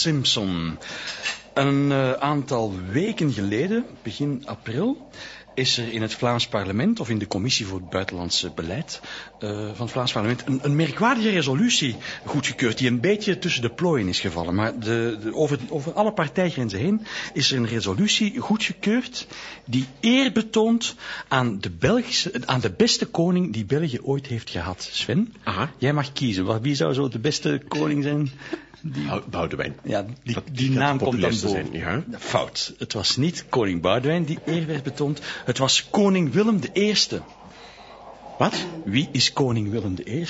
Simpson. Een uh, aantal weken geleden, begin april, is er in het Vlaams parlement, of in de commissie voor het buitenlandse beleid uh, van het Vlaams parlement, een, een, merkwaardige resolutie goedgekeurd, die een beetje tussen de plooien is gevallen. Maar de, de, over, over, alle partijgrenzen heen is er een resolutie goedgekeurd die eer betoont aan de, Belgische, aan de beste koning die België ooit heeft gehad. Sven, Aha. jij mag kiezen. Wie zou zo de beste koning zijn? Die, Boudewijn. Ja, die, die naam komt dan boven. Zijn, ja. Fout. Het was niet koning Boudewijn die eer werd betoond. Het was koning Willem I. Wat? Wie is koning Willem I?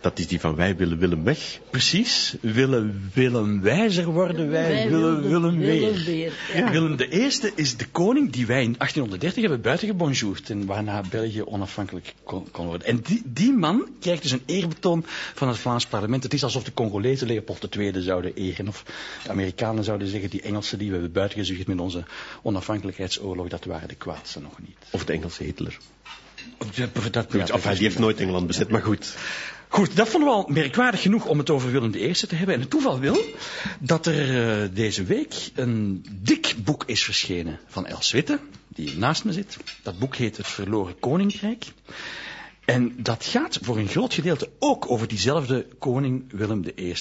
Dat is die van wij willen Willem weg. Precies. Willen Willem wijzer worden, wij, wij willen Willem weer. Willem, weer ja. Willem I is de koning die wij in 1830 hebben buitengebonjourd en waarna België onafhankelijk kon, kon worden. En die, die, man krijgt dus een eerbetoon van het Vlaams parlement. Het is alsof de Congolezen Leopold II zouden eren of de Amerikanen zouden zeggen die Engelsen die we hebben buitengezucht met onze onafhankelijkheidsoorlog, dat waren de kwaadste nog niet. Of de Engelse Hitler. Dat, ja, die heeft nooit Engeland bezet, maar goed. Goed, dat vonden we al merkwaardig genoeg om het over Willem I te hebben. En het toeval wil dat er uh, deze week een dik boek is verschenen van Els Witte, die naast me zit. Dat boek heet Het Verloren Koninkrijk. En dat gaat voor een groot gedeelte ook over diezelfde koning Willem I.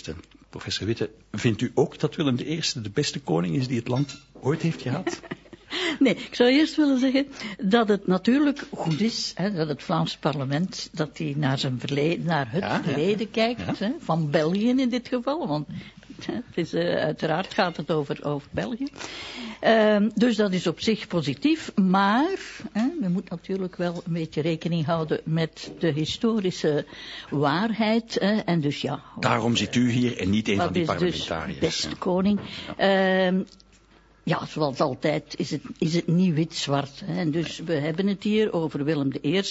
Professor Witte, vindt u ook dat Willem I de beste koning is die het land ooit heeft gehad? Nee, ik zou eerst willen zeggen dat het natuurlijk goed is hè, dat het Vlaams parlement dat hij naar, zijn verleden, naar het Ja, ja, verleden kijkt, ja. Hè, van België in dit geval, want het is, uh, uiteraard gaat het over, over België. Uh, dus dat is op zich positief, maar hè, we moeten natuurlijk wel een beetje rekening houden met de historische waarheid. Hè, en dus ja. Daarom zit u hier en niet een van die is dus parlementariërs. beste koning. Ja, zoals altijd is het, is het niet wit-zwart. En dus we hebben het hier over Willem I,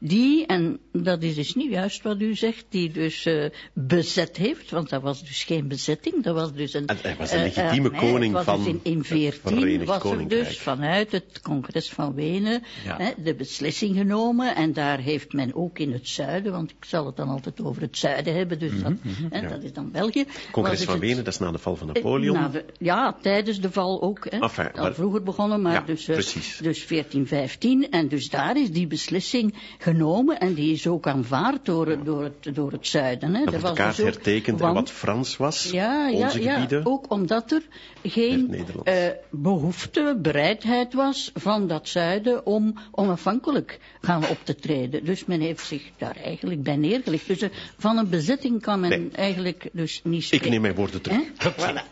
die, en dat is dus niet juist wat u zegt, die dus eh, bezet heeft, want dat was dus geen bezetting, dat was dus een... En hij was een eh, legitieme eh, koning het was van dus in, in het 14 Verenigd was er dus vanuit het congres van Wenen Ja. hè, de beslissing genomen, en daar heeft men ook in het zuiden, want ik zal het dan altijd over het zuiden hebben, dus dat, hè, ja. dat is dan België. Congres was dus van het- Wenen, dat is na de val van Napoleon. de- ja, tijdens de val ook. Hè. Enfin, Al maar- vroeger begonnen, maar Ja, dus, eh, precies. dus 14, 15. En dus daar is die beslissing genomen en die is ook aanvaard door, het- door, het, door het zuiden. Hè. dat wordt de was kaart dus ook- hertekend en wat Frans was, ja, ja, onze ja, gebieden. ook omdat er geen eh, behoefte, bereidheid was van dat zuiden om onafhankelijk gaan op te treden. Dus men heeft zich daar eigenlijk bij neergelegd. Dus eh, van een bezetting kan men Nee. eigenlijk dus niet spreken. Ik neem mijn woorden terug. Voilà.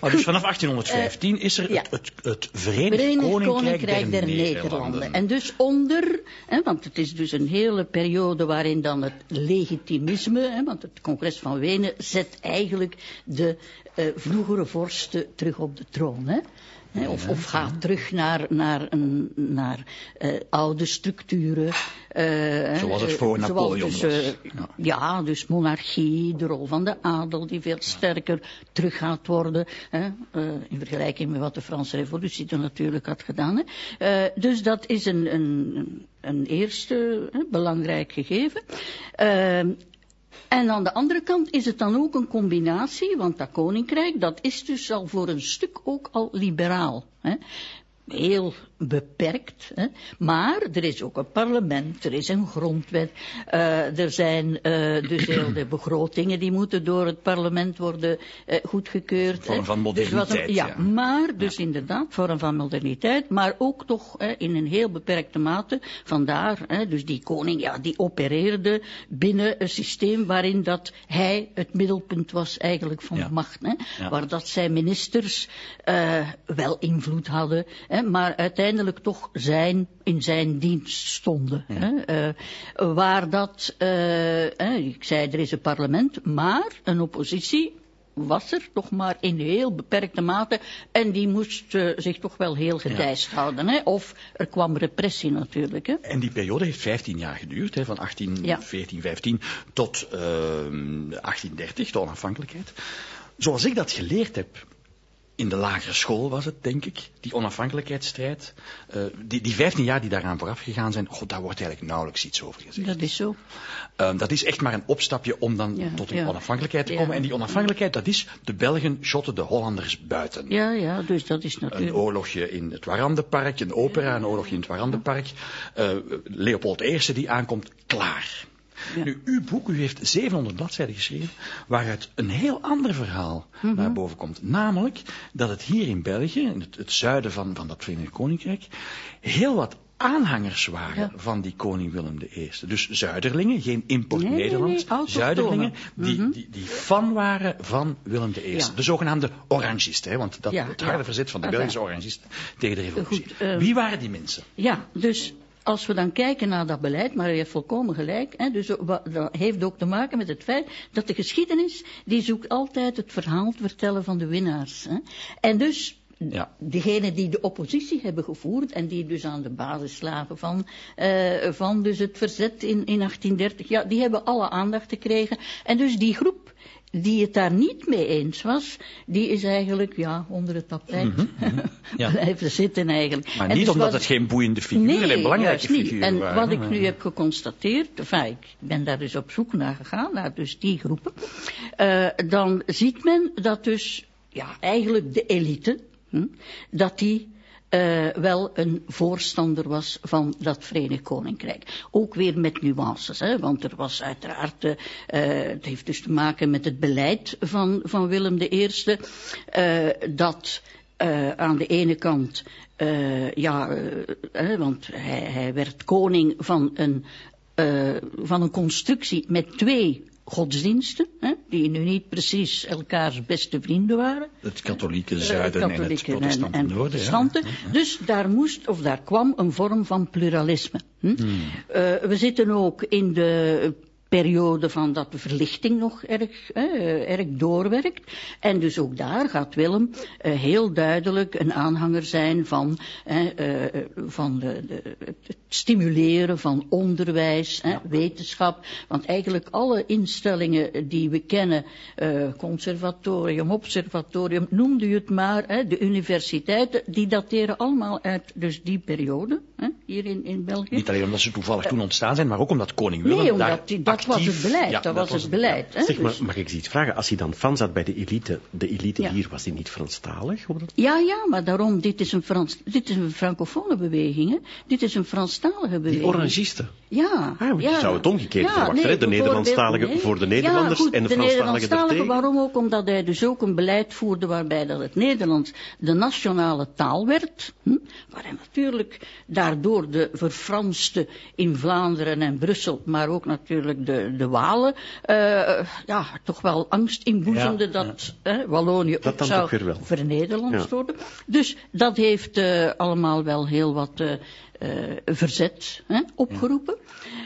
Maar dus vanaf 1815 is er ja. het, het, het Verenigd, Verenigd Koninkrijk, Koninkrijk der, Nederlanden. En dus onder, hè, want het is dus een hele periode waarin dan het legitimisme, hè, want het congres van Wenen zet eigenlijk de eh, vroegere vorsten terug op de troon. Hè. Of, of gaat terug naar, naar, een, naar eh, oude structuren. eh, Zoals het eh, voor zoals Napoleon dus, was. eh, Ja. ja, dus monarchie, de rol van de adel die veel sterker terug gaat worden. Eh, in vergelijking met wat de Franse revolutie toen natuurlijk had gedaan. Eh, dus dat is een, een, een eerste belangrijk gegeven. En aan de andere kant is het dan ook een combinatie, want dat koninkrijk, dat is dus al voor een stuk ook al liberaal. Hè. Heel beperkt, hè. maar er is ook een parlement, er is een grondwet, eh, er zijn eh, dus heel de begrotingen die moeten door het parlement worden eh, goedgekeurd. Vorm hè. van Dus wat een- moderniteit, ja, ja. maar dus inderdaad, vorm van moderniteit, maar ook toch hè, in een heel beperkte mate. Vandaar, hè, dus die koning, ja, die opereerde binnen een systeem waarin dat hij het middelpunt was eigenlijk van Ja. de macht. Hè. Waar dat zijn ministers wel invloed hadden, hè, maar uiteindelijk toch zijn, in zijn dienst stonden. Hè, eh, waar dat, eh, hè, ik zei er is een parlement, maar een oppositie was er toch maar in heel beperkte mate. En die moest eh, zich toch wel heel gedijst houden. Hè? Of er kwam repressie natuurlijk. Hè? En die periode heeft 15 jaar geduurd, hè, van 1814, 15 tot ehm 1830, de onafhankelijkheid. Zoals ik dat geleerd heb in de lagere school was het, denk ik, die onafhankelijkheidsstrijd. Uh, die, die 15 jaar die daaraan vooraf gegaan zijn, god, daar wordt eigenlijk nauwelijks iets over gezegd. Dat is zo. Uh, dat is echt maar een opstapje om dan ja, tot een ja. onafhankelijkheid te komen. Ja. En die onafhankelijkheid, dat is de Belgen shotten de Hollanders buiten. Ja, ja, dus dat is natuurlijk... Een oorlogje in het Warandenpark, een opera, een oorlogje in het Warandenpark. Uh, Leopold I die aankomt, klaar. Ja. Nu, uw boek, u heeft 700 bladzijden geschreven, waaruit een heel ander verhaal mm -hmm. naar boven komt. Namelijk dat het hier in België, in het, het zuiden van, van dat Verenigd Koninkrijk, heel wat aanhangers waren ja. van die koning Willem I. Dus zuiderlingen, geen import Nee, Nederlands, nee, zuiderlingen die, Mhm. die, die fan waren van Willem I. Ja. De zogenaamde orangisten, hè, want dat, Ja, het harde verzet van de. Belgische orangisten tegen de revolutie. Goed, eh, Wie waren die mensen? Ja, dus als we dan kijken naar dat beleid, maar u heeft volkomen gelijk, hè, dus dat heeft ook te maken met het feit dat de geschiedenis, die zoekt altijd het verhaal te vertellen van de winnaars. Hè. En dus Ja. degenen die de oppositie hebben gevoerd en die dus aan de basis lagen van, eh, van dus het verzet in, in 1830, ja, die hebben alle aandacht gekregen. En dus die groep die het daar niet mee eens was, die is eigenlijk ja, onder het tapijt Ja. blijven zitten eigenlijk. Maar En niet dus omdat was- het geen boeiende figuren Nee, en belangrijke figuren En waren. wat ik nu heb geconstateerd, enfin, ik ben daar dus op zoek naar gegaan, naar dus die groepen, eh, dan ziet men dat dus, ja, eigenlijk de elite, hm, dat die eh, wel een voorstander was van dat Verenigd Koninkrijk. Ook weer met nuances, hè, want er was uiteraard, eh, het heeft dus te maken met het beleid van, van Willem I, eh, dat aan de ene kant, ja, want hij, hij werd koning van een, van een constructie met twee godsdiensten, hè, die nu niet precies elkaars beste vrienden waren. Het katholieke Eh, zuiden en het protestante en, en noorden. ja. Dus daar moest, of daar kwam een vorm van pluralisme. Hm? Hmm. We zitten ook in de periode van dat de verlichting nog erg, eh, erg doorwerkt. En dus ook daar gaat Willem eh, heel duidelijk een aanhanger zijn van, eh, eh, van de, de, het stimuleren van onderwijs, eh, wetenschap. Want eigenlijk alle instellingen die we kennen, eh, conservatorium, observatorium, noemde u het maar, de universiteiten, die dateren allemaal uit dus die periode, hier in, in België. Niet alleen omdat ze toevallig toen ontstaan zijn, maar ook omdat koning Willem Nee, daar omdat die, dat was actief- het beleid. Ja, dat, was het beleid. Hè? Zeg, maar Dus- mag ik ze iets vragen? Als hij dan fan zat bij de elite, de elite Ja. hier, was hij niet Franstalig? Dat? Ja, ja, maar daarom, dit is een, Frans, dit is een francofone beweging. Hè? Dit is een Franstalige Die beweging. orangisten. Ja. Ah, want je ja. zou het omgekeerd Ja, verwachten, nee, hè? De Nederlandstaligen bijvoorbeeld, voor de Nederlanders ja, goed, en de de Franstaligen daartegen. waarom ook? Omdat hij dus ook een beleid voerde waarbij dat het Nederlands de nationale taal werd. Hm? Waar hij natuurlijk daardoor de verfranste in Vlaanderen en Brussel, maar ook natuurlijk de, de Walen, eh, ja, toch wel angst inboezemde dat Wallonië Dat ook zou toch weer wel. worden. Dus dat heeft eh, allemaal wel heel wat eh, verzet hè, opgeroepen.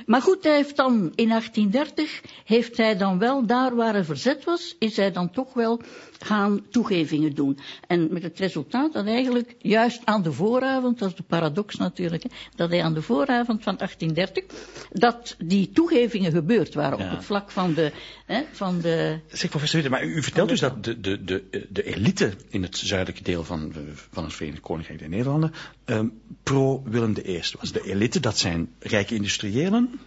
Maar goed, hij heeft dan in 1830, heeft hij dan wel daar waar er verzet was, is hij dan toch wel gaan toegevingen doen. En met het resultaat dat eigenlijk juist aan de vooravond, dat is de paradox natuurlijk, hè, dat hij aan de vooravond van 1830, dat die toegevingen gebeurd waren Ja. op het vlak van de, hè, van de Zeg professor Witte, maar u, u vertelt dus dat de, de, de, de elite in het zuidelijke deel van, van het Verenigd Koninkrijk der Nederlanden ehm, pro-Willem I was. De elite, dat zijn rijke industriëlen,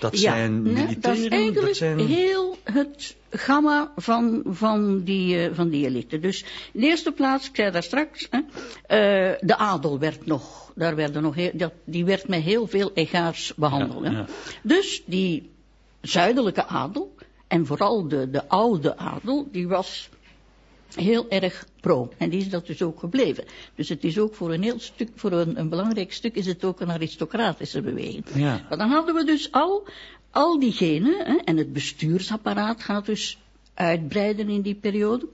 dat zijn militairen, dat is eigenlijk zijn... heel het gamma van, van, die, eh, van die elite. Dus in de eerste plaats, ik zei daar straks, hè, eh, de adel werd nog, daar werden nog heel, dat, die werd met heel veel egaars behandeld. Ja, hè. ja. Dus die zuidelijke adel, en vooral de, de oude adel, die was heel erg pro. En die is dat dus ook gebleven. Dus het is ook voor een heel stuk, voor een, een belangrijk stuk is het ook een aristocratische beweging. Ja. Maar dan hadden we dus al, al diegenen, hè, en het bestuursapparaat gaat dus uitbreiden in die periode.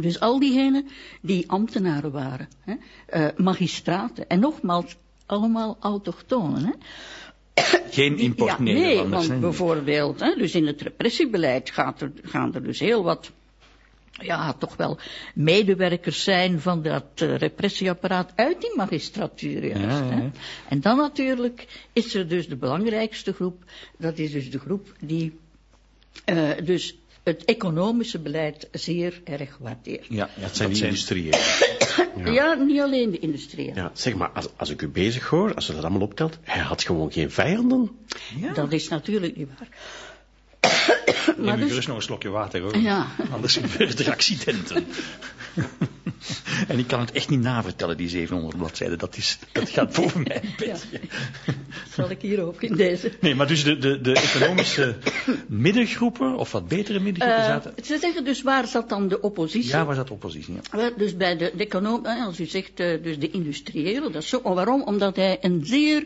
Dus al diegenen die ambtenaren waren, hè, eh, magistraten, en nogmaals, allemaal autochtonen. Hè. Geen import Ja, nee, want bijvoorbeeld, hè, dus in het repressiebeleid gaat er, gaan er dus heel wat, ja, toch wel medewerkers zijn van dat eh, repressieapparaat uit die magistratuur juist. Ja, ja, ja. Hè. En dan natuurlijk is er dus de belangrijkste groep, dat is dus de groep die eh, dus het economische beleid zeer erg waardeert. Ja, dat zijn die industrieën. Ja. ja. niet alleen de industrie. Ja, zeg maar, als, als ik u bezig hoor, als je dat allemaal optelt, hij had gewoon geen vijanden. Ja. Dat is natuurlijk niet waar. maar dus... gerust nog een slokje water hoor. Ja. Anders gebeuren er accidenten. en ik kan het echt niet navertellen, die 700 bladzijden. Dat, is, dat gaat boven mijn beetje. Ja. Zal ik hier ook in deze. Nee, maar dus de, de, de economische middengroepen, of wat betere middengroepen uh, zaten... Ze zeggen dus, waar zat dan de oppositie? Ja, waar zat de oppositie, ja. Dus bij de, de economen, als u zegt, dus de industriële, dat is zo. Waarom? Omdat hij een zeer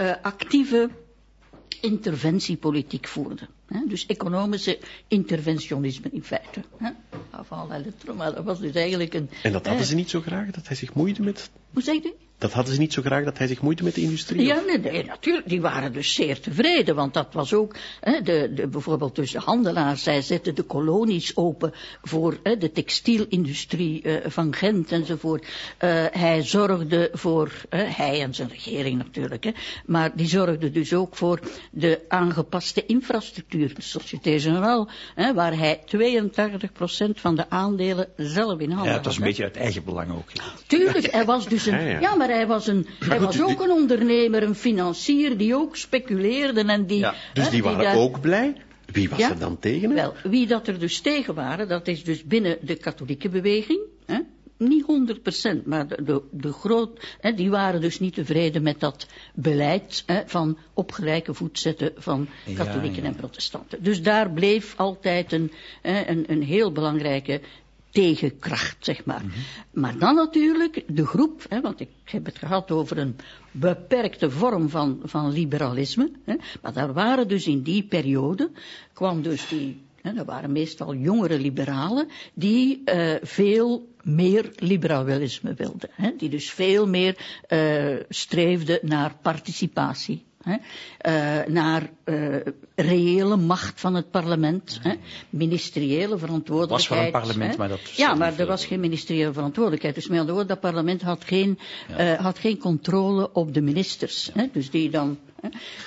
uh, actieve interventiepolitiek voerde. Dus economische interventionisme in feite. Maar dat was dus eigenlijk een... En dat hadden ze niet zo graag, dat hij zich moeide met... Hoe zeg je? Dat hadden ze niet zo graag dat hij zich moeite met de industrie Ja, nee, nee, natuurlijk. Die waren dus zeer tevreden. Want dat was ook, hè, de, de, bijvoorbeeld dus de handelaars, zij zetten de kolonies open voor hè, de textielindustrie uh, van Gent enzovoort. Uh, hij zorgde voor, hij en zijn regering natuurlijk, hè, maar die zorgde dus ook voor de aangepaste infrastructuur, de Société Générale, hè, waar hij 82% van de aandelen zelf in handen had. Ja, dat was een beetje uit eigen belang ook. Tuurlijk, hij was dus een, ja, ja. ja maar hij was, een, hij was ook een ondernemer, een financier die ook speculeerde en die... Ja, dus hè, die waren die ook blij? Wie was ja, er dan tegen? Wel, wie dat er dus tegen waren, dat is dus binnen de katholieke beweging. Hè? Niet 100 procent, maar de, de, de groot, hè, die waren dus niet tevreden met dat beleid hè, van op gelijke voet zetten van katholieken ja, ja. en protestanten. Dus daar bleef altijd een, een, een heel belangrijke tegenkracht, zeg maar. Mm -hmm. Maar dan natuurlijk de groep, hè, want ik heb het gehad over een beperkte vorm van, van liberalisme, hè, maar daar waren dus in die periode, kwam dus die, hè, dat waren meestal jongere liberalen, die uh, veel meer liberalisme wilden, hè, die dus veel meer uh, streefden naar participatie. Hè, uh, naar uh, reële macht van het parlement, hè, ministeriële verantwoordelijkheid. was van een parlement, hè. maar dat... Ja, maar er was geen ministeriële verantwoordelijkheid. Dus met andere woorden, dat parlement had geen, ja. uh, had geen controle op de ministers. Hè, dus die dan...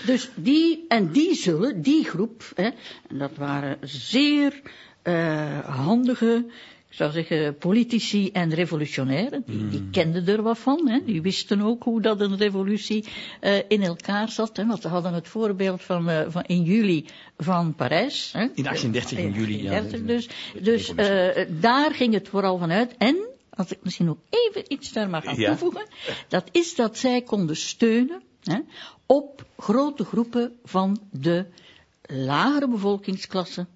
Dus die, en die zullen, die groep, hè, en dat waren zeer handige ik zou zeggen, politici en revolutionairen, die, die, kenden er wat van. Hè. Die wisten ook hoe dat een revolutie uh, in elkaar zat. Hè. Want ze hadden het voorbeeld van, uh, van in juli van Parijs. Hè. In 1830 in juli, 1830, ja. Dus, dus uh, daar ging het vooral vanuit. En, als ik misschien nog even iets daar mag aan toevoegen, dat is dat zij konden steunen hè, op grote groepen van de lagere bevolkingsklassen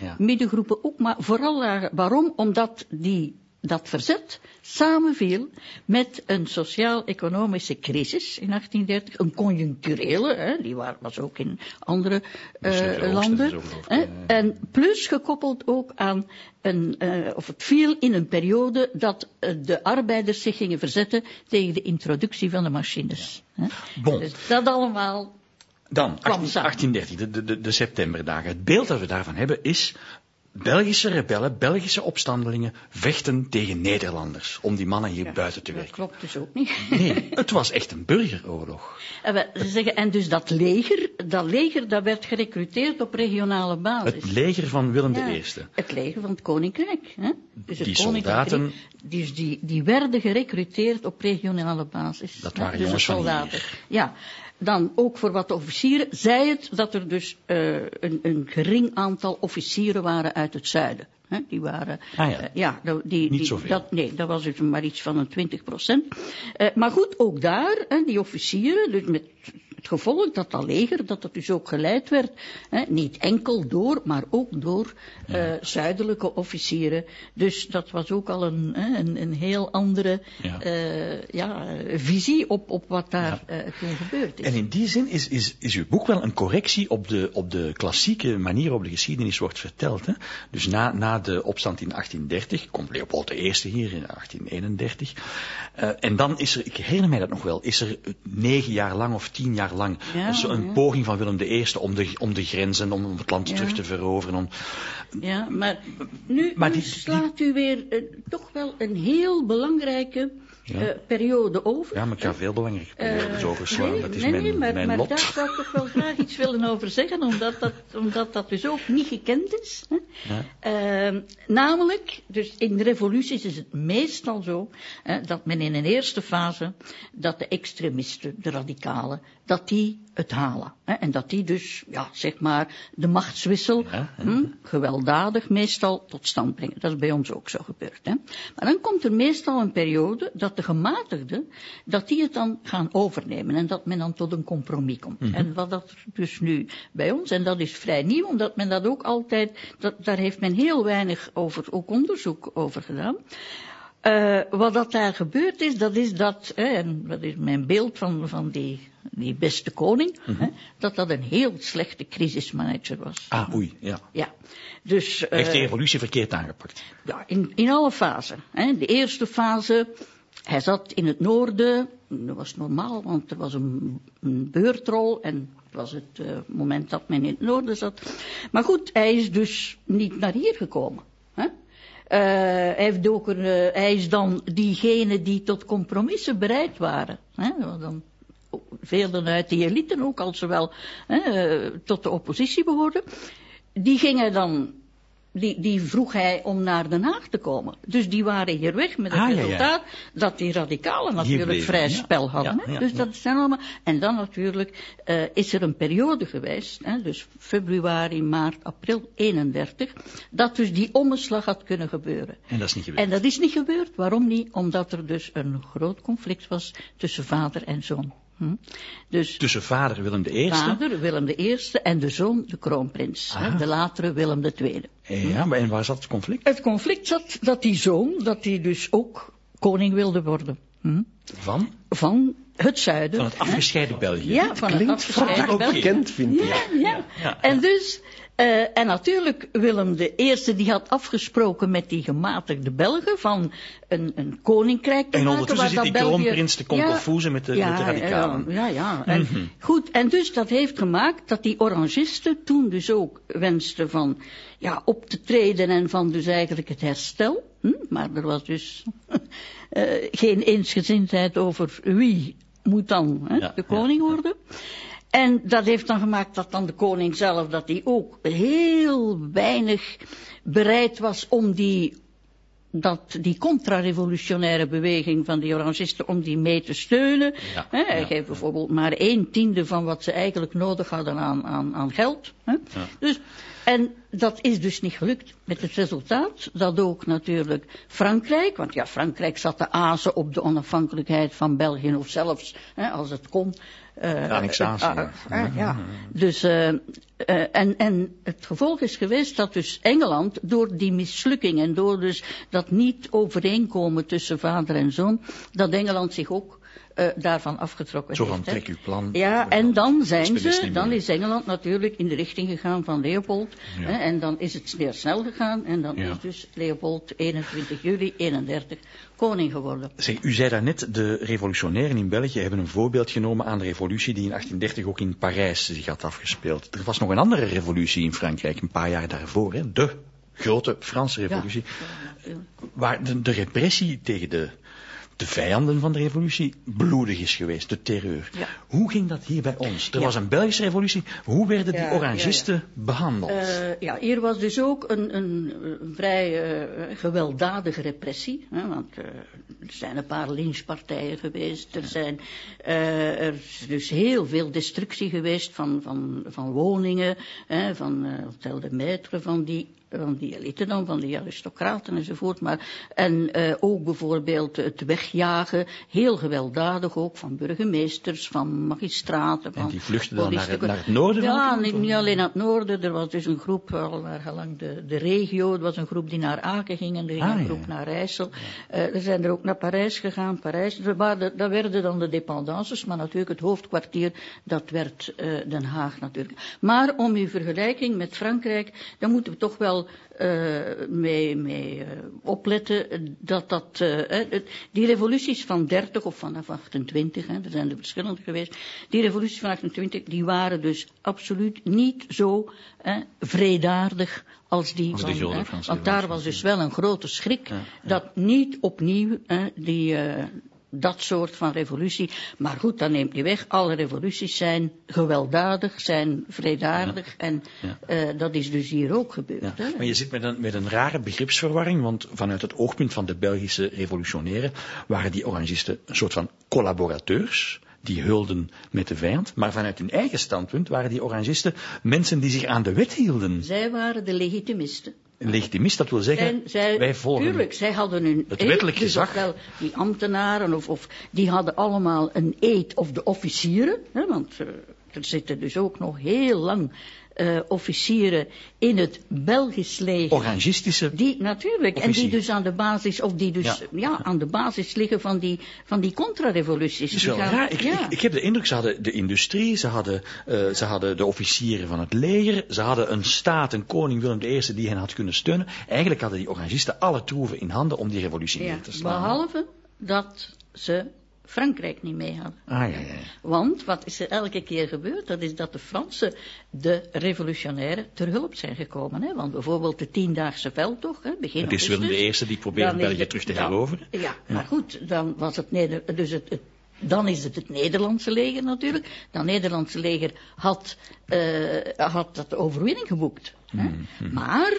ja. middengroepen ook, maar vooral waarom? Omdat die, dat verzet samenviel met een sociaal-economische crisis in 1830, een conjuncturele, hè, die was ook in andere uh, landen, hè, en plus gekoppeld ook aan een, uh, of het viel in een periode dat uh, de arbeiders zich gingen verzetten tegen de introductie van de machines. Ja. Bon. Dus dat allemaal dan, 18, 1830, de, de, de septemberdagen. Het beeld dat we daarvan hebben is Belgische rebellen, Belgische opstandelingen vechten tegen Nederlanders om die mannen hier ja, buiten te werken. Dat klopt dus ook niet. Nee, het was echt een burgeroorlog. En we, ze zeggen, en dus dat leger, dat leger dat werd gerecruiteerd op regionale basis. Het leger van Willem ja, I. Het leger van het koninkrijk. Hè? Dus die soldaten... Dus die, die werden gerecruiteerd op regionale basis. Dat waren dus jongens van hier. Ja. Dan ook voor wat officieren, zei het dat er dus uh, een, een gering aantal officieren waren uit het zuiden. He, die waren, ah, ja. Uh, ja die, Niet zoveel. Dat, nee, dat was dus maar iets van een 20 procent. Uh, maar goed, ook daar, hè, die officieren, dus met het gevolg dat dat leger, dat dat dus ook geleid werd, hè, niet enkel door, maar ook door ja. uh, zuidelijke officieren. Dus dat was ook al een, een, een heel andere ja. Uh, ja, visie op, op wat daar ja. uh, toen gebeurd is. En in die zin is, is, is uw boek wel een correctie op de, op de klassieke manier waarop de geschiedenis wordt verteld. Hè? Dus na, na de opstand in 1830, komt Leopold I hier in 1831. en dan is er, ik herinner mij dat nog wel, is er negen jaar lang of tien jaar jaar lang. Ja, een ja. poging van Willem I om de, om de grenzen, om het land Ja. terug te veroveren. Om, Ja, maar nu, Maar nu die- die- slaat u weer eh, toch wel een heel belangrijke Ja. eh, periode over. ja, maar ik ga veel belangrijke Eh, periodes overslaan. nee, dat is nee, mijn, nee, maar, mijn maar lot. daar zou ik toch wel graag iets willen over zeggen, omdat dat, omdat dat dus ook niet gekend is. Hè. Ja. Ehm, namelijk, dus in revoluties is het meestal zo hè, dat men in een eerste fase, dat de extremisten, de radicalen, dat die het halen. Hè, en dat die dus, ja, zeg maar, de machtswissel, Ja, ja. hm, gewelddadig meestal, tot stand brengen. Dat is bij ons ook zo gebeurd. Hè. Maar dan komt er meestal een periode dat de gematigden, dat die het dan gaan overnemen en dat men dan tot een compromis komt. En wat dat dus nu bij ons, en dat is vrij nieuw, omdat men dat ook altijd, dat, daar heeft men heel weinig over, ook onderzoek over gedaan. Eh, wat dat daar gebeurd is, dat is dat, hè, en dat is mijn beeld van, van die, die beste koning, hè, dat dat een heel slechte crisismanager was. Ah, oei, ja. Ja, dus... Heeft de eh, revolutie verkeerd aangepakt. ja, in, in alle fasen. Hè. De eerste fase, hij zat in het noorden, dat was normaal, want er was een, een beurtrol en het was het eh, moment dat men in het noorden zat. Maar goed, hij is dus niet naar hier gekomen. Hè. Eh, heeft ook een, eh, hij is dan diegene die tot compromissen bereid waren. Hè. Dan, velen uit die elite ook, als ze wel hè, eh, tot de oppositie behoorden. Die gingen dan die, die vroeg hij om naar Den Haag te komen. Dus die waren hier weg met het Ah, ja, ja. resultaat dat die radicalen natuurlijk bleven, vrij ja. spel hadden. Hè. dus dat zijn allemaal. En dan natuurlijk eh, is er een periode geweest, hè, dus februari, maart, april 31, dat dus die omslag had kunnen gebeuren. En dat is niet gebeurd. En dat is niet gebeurd. Waarom niet? Omdat er dus een groot conflict was tussen vader en zoon. Hm? Dus Tussen vader Willem I. vader Willem I en de zoon de kroonprins, hè, Ah. de latere Willem II. Ja, maar en waar zat het conflict? Het conflict zat dat die zoon, dat hij dus ook koning wilde worden. Hm? Van? Van het zuiden. Van het hè. afgescheiden België. Ja, van het Klinkt afgescheiden ook België. bekend, vind ik. Ja, ja. Ja. En dus, eh, en natuurlijk Willem I, die had afgesproken met die gematigde Belgen van een, een koninkrijk te En maken. ondertussen waar zit die België- kroonprins te konkelfoezen met de- met de radicalen. Ja, ja, ja. En, Mhm. Goed, en dus dat heeft gemaakt dat die orangisten toen dus ook wensten van ja, op te treden en van dus eigenlijk het herstel. Hm? Maar er was dus eh, geen eensgezindheid over wie moet dan hè, de koning worden. En dat heeft dan gemaakt dat dan de koning zelf, dat hij ook heel weinig bereid was om die, dat, die contra-revolutionaire beweging van die orangisten, om die mee te steunen. Ja, hij ja, geeft bijvoorbeeld maar een tiende van wat ze eigenlijk nodig hadden aan, aan, aan geld. Hè. Dus, en dat is dus niet gelukt. Met het resultaat dat ook natuurlijk Frankrijk, want ja, Frankrijk zat te azen op de onafhankelijkheid van België, of zelfs, hè, als het kon. eh, annexatie, ah, ah, ja. Dus, eh, eh, en, en het gevolg is geweest dat dus Engeland door die mislukking en door dus dat niet overeenkomen tussen vader en zoon, dat Engeland zich ook eh, daarvan afgetrokken Zo van, trek uw plan. Ja, en dan zijn ze, dan meer. is Engeland natuurlijk in de richting gegaan van Leopold. Ja. Hè, en dan is het zeer snel gegaan. En dan Ja. is dus Leopold 21 juli 31 koning geworden. Zeg, u zei daarnet, de revolutionairen in België hebben een voorbeeld genomen aan de revolutie die in 1830 ook in Parijs zich had afgespeeld. Er was nog een andere revolutie in Frankrijk, een paar jaar daarvoor, hè, de grote Franse revolutie, waar de, de repressie tegen de, de vijanden van de revolutie bloedig is geweest, de terreur. Ja. Hoe ging dat hier bij ons? Er Ja. was een Belgische revolutie, hoe werden die orangisten behandeld? Eh, ja, hier was dus ook een, een, een vrij eh, gewelddadige repressie. Hè, want eh, er zijn een paar lynchpartijen geweest. Er, zijn, eh, er is dus heel veel destructie geweest van, van, van woningen. Hè, van Hotel de Maître, van die van die elite dan, van die aristocraten enzovoort. Maar, en eh, ook bijvoorbeeld het wegjagen, heel gewelddadig ook, van burgemeesters, van magistraten. En van die vluchten dan naar het, politici. naar het noorden Ja, niet, alleen naar het noorden. Er was dus een groep, al naar gelang de, de regio. Er was een groep die naar Aken ging en er ging Ah, een ja. groep naar Rijssel. Eh, er zijn er ook naar Parijs gegaan. Parijs, dat werden dan de dependances, maar natuurlijk het hoofdkwartier, dat werd eh, Den Haag natuurlijk. Maar om uw vergelijking met Frankrijk, dan moeten we toch wel mee, mee opletten dat dat, die revoluties van 30 of vanaf 28, hè, er zijn er verschillende geweest, die revoluties van 28, die waren dus absoluut niet zo vredaardig als die Als van, die want daar was dus wel een grote schrik dat niet opnieuw die, eh, dat soort van revolutie. Maar goed, dat neemt niet weg. Alle revoluties zijn gewelddadig, zijn vredaardig. En Ja. eh, dat is dus hier ook gebeurd. Ja, hè. maar je zit met een, met een rare begripsverwarring, want vanuit het oogpunt van de Belgische revolutionairen waren die orangisten een soort van collaborateurs, die hulden met de vijand, maar vanuit hun eigen standpunt waren die orangisten mensen die zich aan de wet hielden. Zij waren de legitimisten. Een legitimist, dat wil zeggen, En zij, wij volgen. Tuurlijk, zij hadden hun Het eed, wettelijk dus gezag. ofwel die ambtenaren of, of die hadden allemaal een eed of de officieren, hè, want eh, er zitten dus ook nog heel lang eh, officieren in het Belgisch leger. Orangistische Die, natuurlijk, en die dus aan de basis, of die dus, Ja. ja, aan de basis liggen van die, van die contra-revoluties. Het is Die wel gaan- raar. Ik, ja. ik, ik heb de indruk, ze hadden de industrie, ze hadden, eh, ze hadden de officieren van het leger, ze hadden een staat, een koning Willem I die hen had kunnen steunen. Eigenlijk hadden die orangisten alle troeven in handen om die revolutie neer te slaan. behalve dat ze Frankrijk niet mee hadden. Ah, ja, ja, ja. Want wat is er elke keer gebeurd? Dat is dat de Fransen de revolutionairen ter hulp zijn gekomen. Hè? Want bijvoorbeeld de tiendaagse veldtocht, hè, begin Het is augustus, Willem I die probeerde is België terug te heroveren. Ja, maar goed, dan was het Neder, dus het, het- dan is het het Nederlandse leger natuurlijk. Dat Nederlandse leger had, eh, had dat de overwinning geboekt. Hè? Mhm, Maar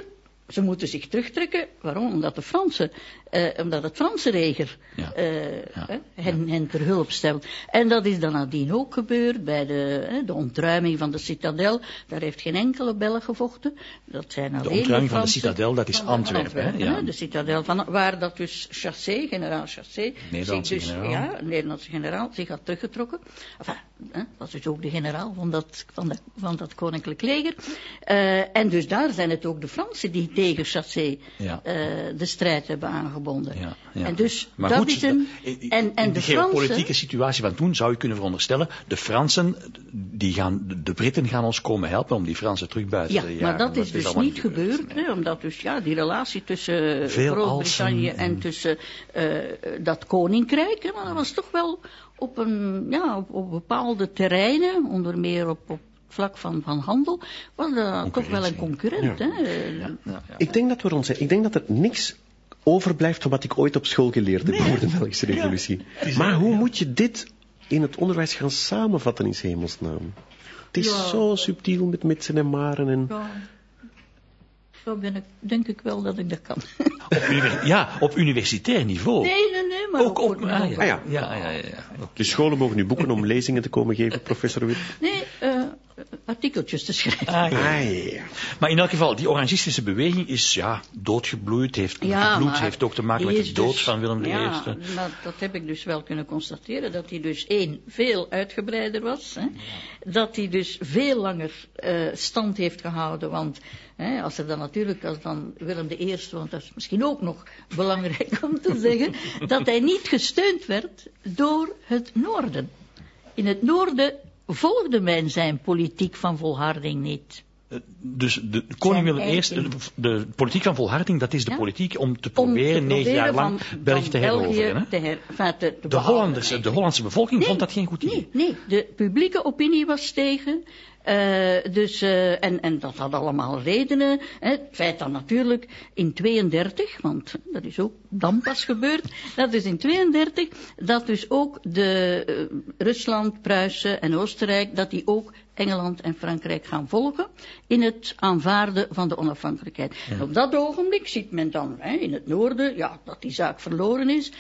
ze moeten zich terugtrekken. Waarom? Omdat de Fransen, eh, omdat het Franse leger Ja. eh, Ja. hen, hen ter hulp stelt. En dat is dan nadien ook gebeurd bij de, de ontruiming van de citadel. Daar heeft geen enkele Belg gevochten. Dat zijn alleen ontruiming van de citadel, dat is de- Antwerpen, hè? Ja. De citadel van, waar dat dus Chassé, generaal Chassé, Nederlandse zich dus, generaal. ja, Nederlandse generaal, zich had teruggetrokken. Enfin, hè, was dus ook de generaal van dat, van dat, van dat koninklijk leger. Eh, en dus daar zijn het ook de Fransen die tegen Chassé Ja. eh, de strijd hebben aangebonden. Ja, ja. En dus maar dat goed, is een... in, in- en, en in de de geopolitieke Fransen... situatie van toen zou je kunnen veronderstellen, de Fransen, die gaan, de- Britten gaan ons komen helpen om die Fransen terug buiten Ja, te jagen. maar dat is dus niet gebeurd, hè, omdat dus ja, die relatie tussen Groot-Brittannië en en- tussen eh, dat koninkrijk, hè, maar dat was toch wel op een, ja, op, op bepaalde terreinen, onder meer op, op vlak van, van handel, was dat toch wel een concurrent. Hè? Ja, ja. Ik denk dat we rond zijn. Ik denk dat er niks overblijft van wat ik ooit op school geleerd heb over de Belgische revolutie. maar hoe moet je dit in het onderwijs gaan samenvatten in 's hemelsnaam? Het is Ja. zo subtiel met mitsen en maren en... Ja, zo ben ik, denk ik wel dat ik dat kan. Op ja, op universitair niveau. Nee, nee, nee, maar ook op, ah, ja. Ah, ja. Ja, ja, ja, ja. De scholen mogen nu boeken om lezingen te komen geven, professor Wit. Nee, eh, artikeltjes te schrijven. Ah, ja. Ah, ja. Maar in elk geval, die orangistische beweging is ja, doodgebloeid, heeft Ja, maar heeft ook te maken met de dood dus- van Willem I. Ja, maar dat heb ik dus wel kunnen constateren, dat hij dus één, veel uitgebreider was. Hè? Dat hij dus veel langer eh, stand heeft gehouden, want hè, als er dan natuurlijk, als dan Willem I, want dat is misschien ook nog belangrijk om te zeggen, dat hij niet gesteund werd door het noorden. In het noorden volgde men zijn politiek van volharding niet. Eh, Dus de koning Willem I, de, politiek van volharding, dat is de Ja. politiek om te Om te proberen negen jaar lang van- België te heroveren. Hè? te her- enfin, te- te De, Hollanders, de Hollandse bevolking vond dat geen goed idee. Nee, nee, de publieke opinie was tegen. Eh, dus, eh, en, en dat had allemaal redenen. Hè. Het feit dat natuurlijk in 32, want dat is ook dan pas gebeurd, dat is in 32, dat dus ook de eh, Rusland, Pruisen en Oostenrijk, dat die ook Engeland en Frankrijk gaan volgen in het aanvaarden van de onafhankelijkheid. En op dat ogenblik ziet men dan hè, in het noorden ja, dat die zaak verloren is,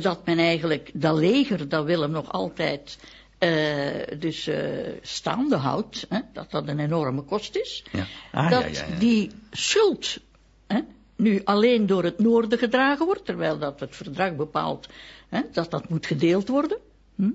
dat men eigenlijk dat leger dat Willem nog altijd eh, dus eh, staande houdt, hè, dat dat een enorme kost is, Ja. Ah, dat ja, ja, ja. die schuld hè, nu alleen door het noorden gedragen wordt, terwijl dat het verdrag bepaalt hè, dat dat moet gedeeld worden. Hm?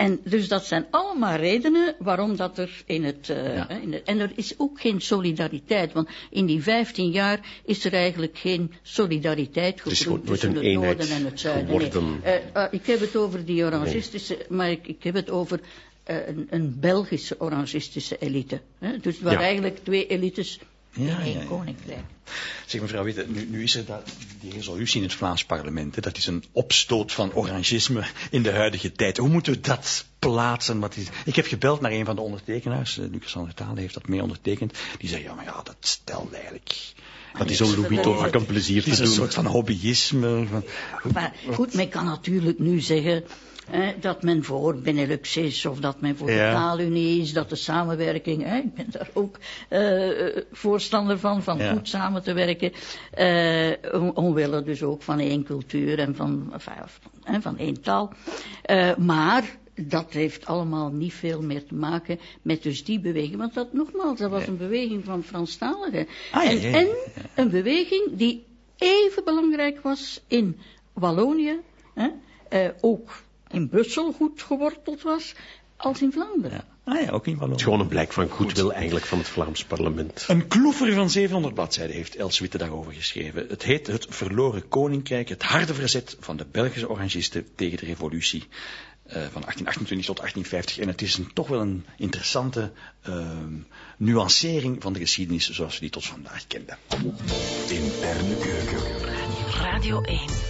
En dus dat zijn allemaal redenen waarom dat er in het, eh, Ja. in het... En er is ook geen solidariteit, want in die 15 jaar is er eigenlijk geen solidariteit nooit tussen het noorden en het zuiden. Nee. Eh, eh, ik heb het over die orangistische, maar ik, ik heb het over een, een Belgische orangistische elite. Hè? Dus waar Ja. eigenlijk twee elites in één koninkrijk. Zeg mevrouw Witte, nu, nu is er dat, die resolutie in het Vlaams parlement. Hè, dat is een opstoot van orangisme in de huidige tijd. Hoe moeten we dat plaatsen? Wat is... Ik heb gebeld naar een van de ondertekenaars. Uh, Lucas van der Talen heeft dat mee ondertekend. Die zei, ja maar ja, dat stelt eigenlijk... Dat is om Louis toch een plezier te Het doen. is een soort van hobbyisme. Van... Maar goed, men kan natuurlijk nu zeggen dat men voor Benelux is, of dat men voor Ja. de taalunie is, dat de samenwerking, hè, ik ben daar ook eh, voorstander van, van Ja. goed samen te werken, eh, om- omwille dus ook van één cultuur en van, van, hè, van één taal. Eh, maar dat heeft allemaal niet veel meer te maken met dus die beweging. Want dat nogmaals, dat was een beweging van Franstaligen. Ah, ja, en, ja, ja, en ja. een beweging die even belangrijk was in Wallonië, hè, eh, ook in Brussel goed geworteld was, als in Vlaanderen. Ja. Ah ja, ook in Het Wallonië. is gewoon een blijk van goedwil eigenlijk van het Vlaams parlement. Een kloever van 700 bladzijden heeft Els Witte daarover geschreven. Het heet Het Verloren Koninkrijk, het harde verzet van de Belgische orangisten tegen de revolutie eh, van 1828 tot 1850. En het is een, toch wel een interessante ehm, nuancering van de geschiedenis zoals we die tot vandaag kenden. Interne keuken. Radio 1.